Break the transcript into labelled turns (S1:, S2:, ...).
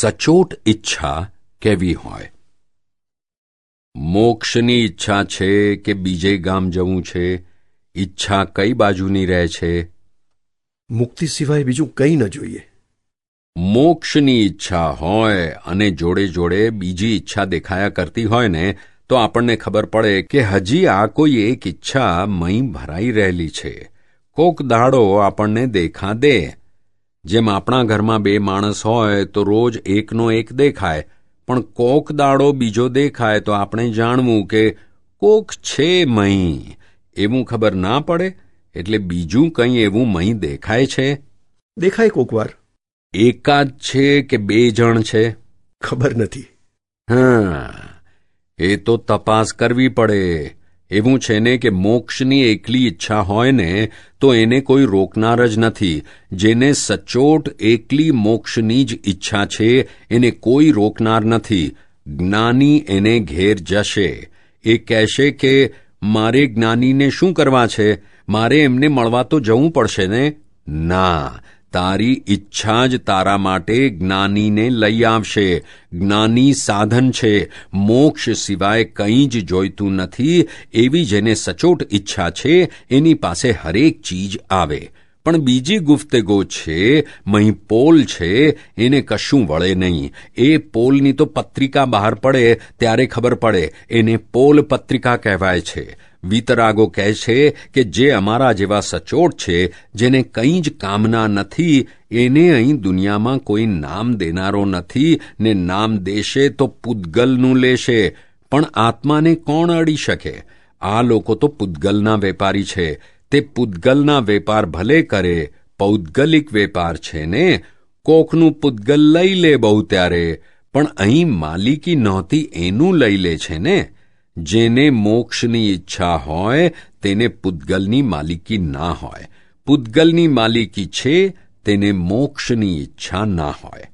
S1: સચોટ ઈચ્છા કેવી હોય? મોક્ષની ઈચ્છા છે કે બીજે ગામ જવું છે? ઈચ્છા કઈ બાજુની રહે છે?
S2: મુક્તિ સિવાય બીજું કંઈ ન જોઈએ.
S1: મોક્ષની ઈચ્છા હોય અને જોડે જોડે બીજી ઈચ્છા દેખાયા કરતી હોય ને તો આપણને ખબર પડે કે હજી આ કોઈ એક ઈચ્છા મહી ભરાઈ રહેલી છે. કોક દાડો આપણને દેખા દે. જેમ આપણા ઘરમાં બે માણસ હોય તો રોજ એકનો એક દેખાય પણ કોક દાડો બીજો દેખાય તો આપણે જાણવું કે કોક છે મહી. એવું ખબર ના પડે એટલે બીજું કંઈ એવું મહી દેખાય છે?
S2: દેખાય કોક વાર.
S1: એકાદ છે કે બે જણ છે?
S2: ખબર નથી.
S1: હા એ તો તપાસ કરવી પડે. એવું છે ને કે મોક્ષની એકલી ઈચ્છા હોય ને, તો એને કોઈ રોકનાર જ નથી. જેને સચોટ એકલી મોક્ષની જ ઈચ્છા છે, એને કોઈ રોકનાર નથી. જ્ઞાની એને ઘેર જશે. એ કહેશે કે, મારે જ્ઞાનીને શું કરવા છે? મારે એમને મળવા તો જવું પડશે ને? ના. તારી ઈચ્છા જ તારા માટે જ્ઞાનીને લઈ આવશે. જ્ઞાની સાધન છે. મોક્ષ સિવાય કંઈ જ જોઈતું નથી. એવી જેને સચોટ ઈચ્છા છે, એની પાસે હરેક ચીજ આવે. પણ બીજી ગુફ્તગો છે, મહી પોલ છે, એને કશું વળે નહીં. એ પોલની તો પત્રિકા બહાર પડે, ત્યારે ખબર પડે. એને પોલ પત્રિકા કહેવાય છે. વીતરાગો કહે છે કે જે અમારા જેવા સચોટ છે, જેને કંઈ જ કામના નથી, એને અહીં દુનિયામાં કોઈ નામ દેનારો નથી ને નામ દેશે તો પૂદગલનું લેશે. પણ આત્માને કોણ અડી શકે? આ લોકો તો પૂદગલના વેપારી છે. તે પૂદગલના વેપાર ભલે કરે, પૌદ્ગલિક વેપાર છે ને? કોકનું પૂદગલ લઈ લે બહુ ત્યારે, પણ અહીં માલિકી નહોતી, એનું લઈ લે છે ને? જેને મોક્ષની ઈચ્છા હોય, તેને પૂદગલની માલિકી ના હોય. પૂદગલની માલિકી છે, તેને મોક્ષની ઈચ્છા ના હોય.